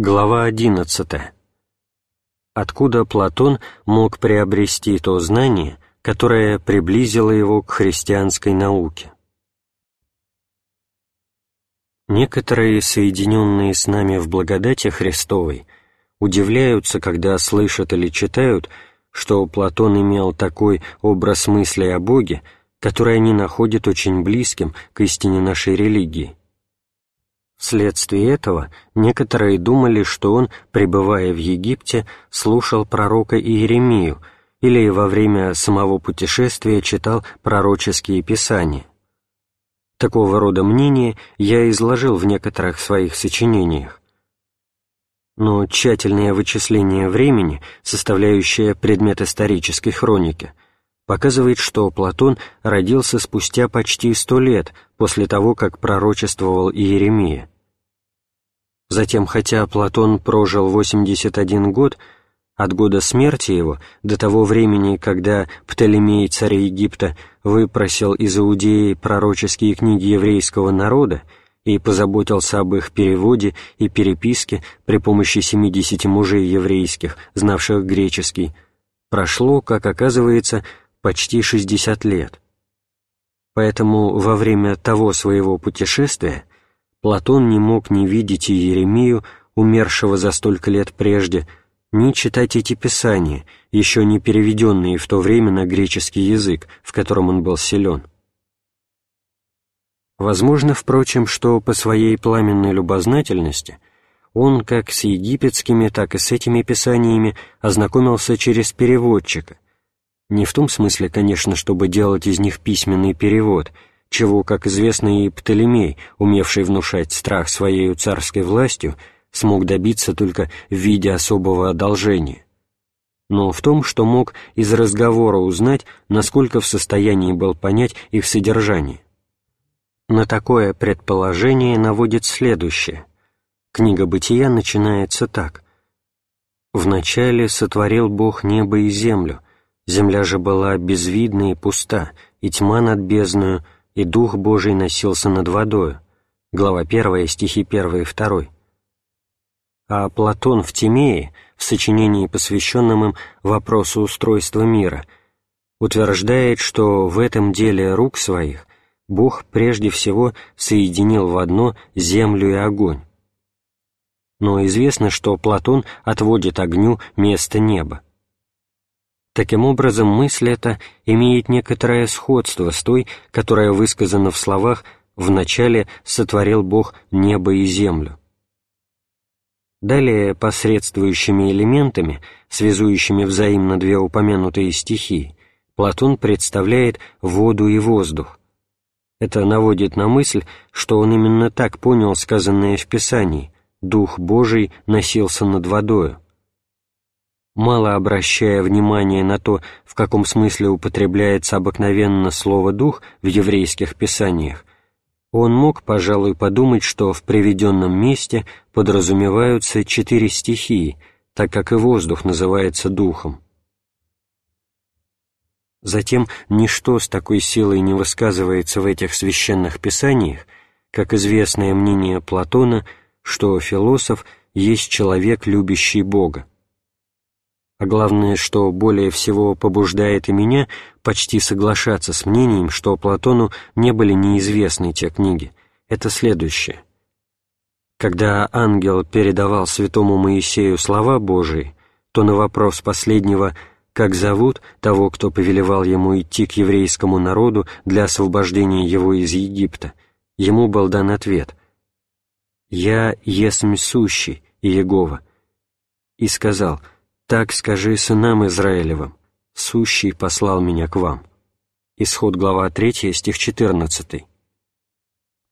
Глава 11. Откуда Платон мог приобрести то знание, которое приблизило его к христианской науке? Некоторые, соединенные с нами в благодати Христовой, удивляются, когда слышат или читают, что Платон имел такой образ мысли о Боге, который они находят очень близким к истине нашей религии. Вследствие этого некоторые думали, что он, пребывая в Египте, слушал пророка Иеремию или во время самого путешествия читал пророческие писания. Такого рода мнение я изложил в некоторых своих сочинениях. Но тщательное вычисление времени, составляющее предмет исторической хроники, показывает, что Платон родился спустя почти сто лет после того, как пророчествовал Иеремия. Затем, хотя Платон прожил 81 год, от года смерти его до того времени, когда Птолемей, царь Египта, выпросил из Иудеи пророческие книги еврейского народа и позаботился об их переводе и переписке при помощи 70 мужей еврейских, знавших греческий, прошло, как оказывается, почти 60 лет. Поэтому во время того своего путешествия Платон не мог ни видеть Иеремию, умершего за столько лет прежде, ни читать эти писания, еще не переведенные в то время на греческий язык, в котором он был силен. Возможно, впрочем, что по своей пламенной любознательности он как с египетскими, так и с этими писаниями ознакомился через переводчика. Не в том смысле, конечно, чтобы делать из них письменный перевод, чего, как известно, и Птолемей, умевший внушать страх своей царской властью, смог добиться только в виде особого одолжения, но в том, что мог из разговора узнать, насколько в состоянии был понять их содержание. На такое предположение наводит следующее. Книга «Бытия» начинается так. «Вначале сотворил Бог небо и землю, земля же была безвидна и пуста, и тьма над бездною, и Дух Божий носился над водою». Глава 1, стихи 1 и 2 а Платон в Тимее, в сочинении, посвященном им вопросу устройства мира, утверждает, что в этом деле рук своих Бог прежде всего соединил в одно землю и огонь. Но известно, что Платон отводит огню место неба. Таким образом, мысль эта имеет некоторое сходство с той, которая высказана в словах «вначале сотворил Бог небо и землю». Далее, посредствующими элементами, связующими взаимно две упомянутые стихии, Платон представляет воду и воздух. Это наводит на мысль, что он именно так понял сказанное в Писании «Дух Божий носился над водою». Мало обращая внимание на то, в каком смысле употребляется обыкновенно слово «дух» в еврейских писаниях, он мог, пожалуй, подумать, что в приведенном месте подразумеваются четыре стихии, так как и воздух называется духом. Затем ничто с такой силой не высказывается в этих священных писаниях, как известное мнение Платона, что философ есть человек, любящий Бога а главное, что более всего побуждает и меня почти соглашаться с мнением, что Платону не были неизвестны те книги, это следующее. Когда ангел передавал святому Моисею слова Божии, то на вопрос последнего «Как зовут того, кто повелевал ему идти к еврейскому народу для освобождения его из Египта?» ему был дан ответ «Я есмь сущий, Иегова». И сказал – «Так скажи сынам Израилевым, сущий послал меня к вам». Исход глава 3, стих 14.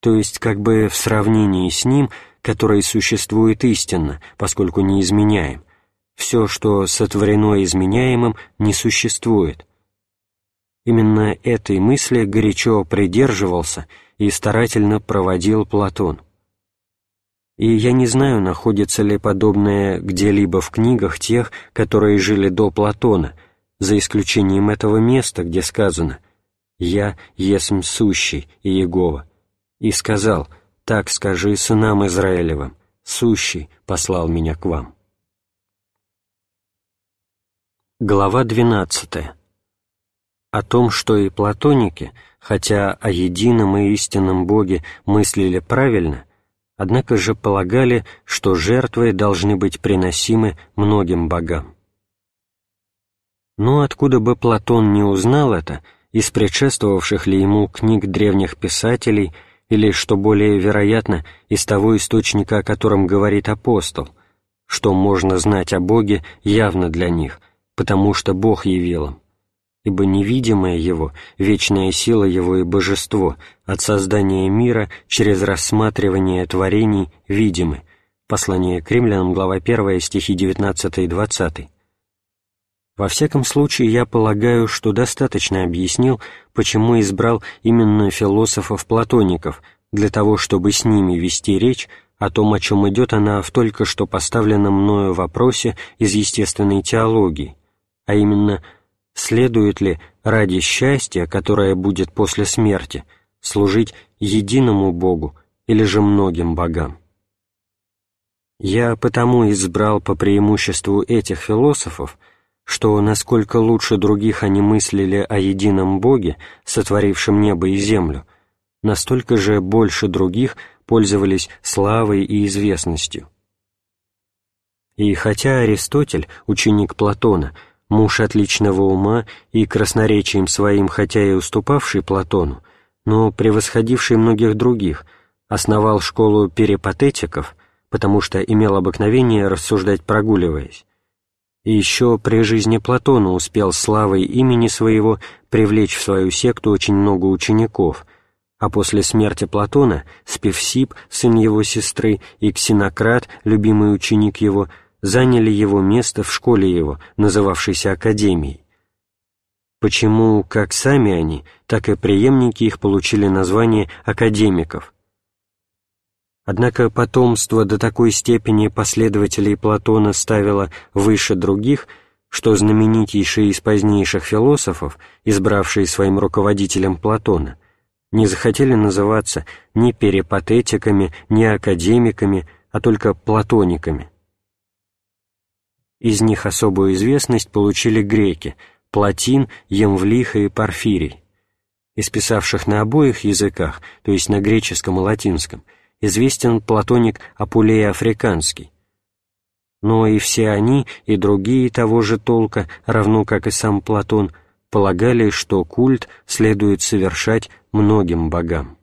То есть как бы в сравнении с ним, который существует истинно, поскольку не изменяем, все, что сотворено изменяемым, не существует. Именно этой мысли горячо придерживался и старательно проводил Платон и я не знаю, находится ли подобное где-либо в книгах тех, которые жили до Платона, за исключением этого места, где сказано «Я есмь сущий, Иегова», и сказал «Так скажи сынам Израилевым, Сущий послал меня к вам. Глава 12. О том, что и платоники, хотя о едином и истинном Боге мыслили правильно, однако же полагали, что жертвы должны быть приносимы многим богам. Но откуда бы Платон не узнал это, из предшествовавших ли ему книг древних писателей, или, что более вероятно, из того источника, о котором говорит апостол, что можно знать о Боге явно для них, потому что Бог явил им, ибо невидимое Его, вечная сила Его и божество от создания мира через рассматривание творений видимы. Послание к римлянам, глава 1, стихи 19 и 20. Во всяком случае, я полагаю, что достаточно объяснил, почему избрал именно философов-платоников, для того, чтобы с ними вести речь о том, о чем идет она в только что поставленном мною вопросе из естественной теологии, а именно, следует ли ради счастья, которое будет после смерти, служить единому Богу или же многим богам. Я потому избрал по преимуществу этих философов, что насколько лучше других они мыслили о едином Боге, сотворившем небо и землю, настолько же больше других пользовались славой и известностью. И хотя Аристотель, ученик Платона, муж отличного ума и красноречием своим хотя и уступавший Платону, но превосходивший многих других, основал школу перипатетиков, потому что имел обыкновение рассуждать прогуливаясь, и еще при жизни Платона успел славой имени своего привлечь в свою секту очень много учеников, а после смерти Платона Спевсип, сын его сестры, и Ксенократ, любимый ученик его, заняли его место в школе его, называвшейся Академией. Почему как сами они, так и преемники их получили название академиков, Однако потомство до такой степени последователей Платона ставило выше других, что знаменитейшие из позднейших философов, избравшие своим руководителем Платона, не захотели называться ни перипатетиками, ни академиками, а только платониками. Из них особую известность получили греки – Платин, Емвлиха и Порфирий. Исписавших на обоих языках, то есть на греческом и латинском – известен платоник Апулей Африканский. Но и все они, и другие того же толка, равно как и сам Платон, полагали, что культ следует совершать многим богам.